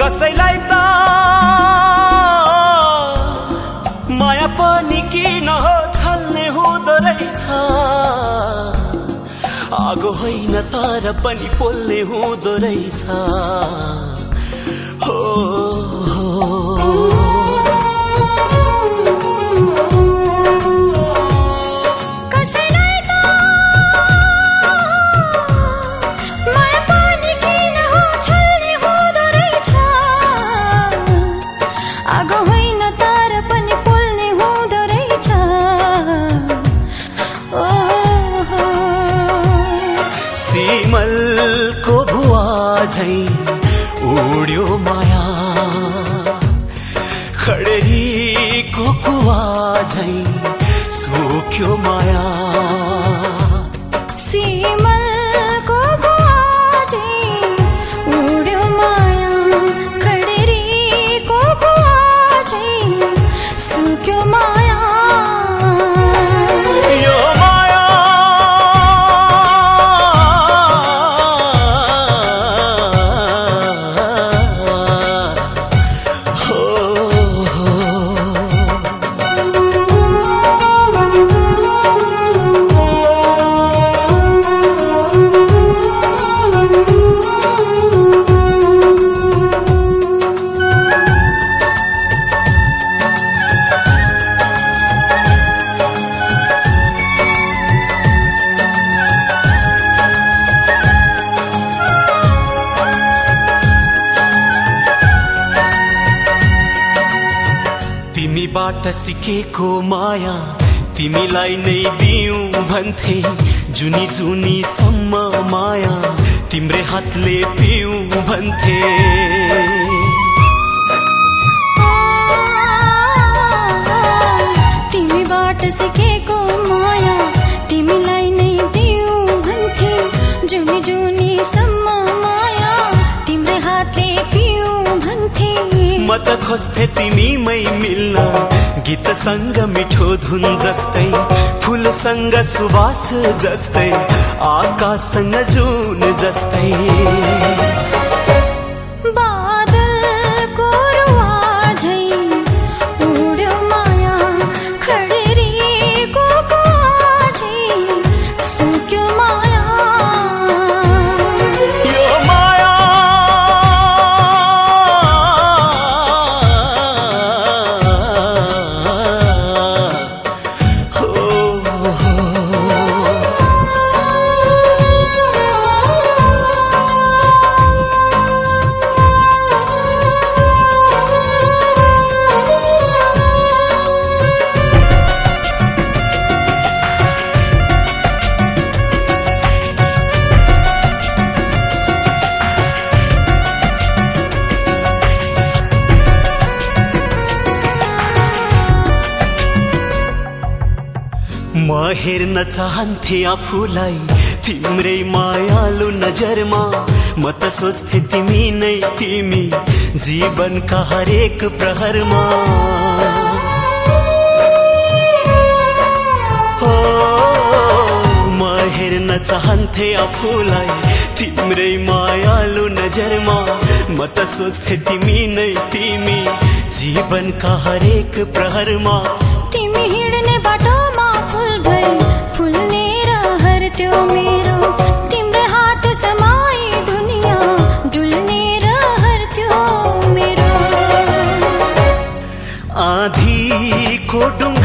कसैलाई त माया पनि किन छल्ने हुँदो रहेछ? आगो होइन तर पनि पोल्ने हुँदो रहेछ। हो उड्यो माया खडेरीको कुवा झै सुक्यो माया। सिमलको बुवाझै तिमीबाट सिकेको माया तिमीलाई नै दिउँ भन्थे। जुनी जुनी सम्म माया तिम्रै हातले पिउँ भन्थे। तिमीबाट सिकेको म त खोज्थे तिमीमै मिल्न। गीतसँग मिठो धुन जस्तै फुलसँग सुवास जस्तै आकाशसँग जुन जस्तै। म हेर्न चाहन्थे आफूलाई। तिम्रै मायालु नजरमा म त सोच्थे तिमी नै तिमी जीवनका हरेक प्रहरमा। म हेर्न चाहन्थे आफूलाई तिम्रै मायालु नजरमा म त सोच्थे तिमी नै तिमी जीवनका हरेक प्रहरमा। तिमी हिँड्ने बाटोमा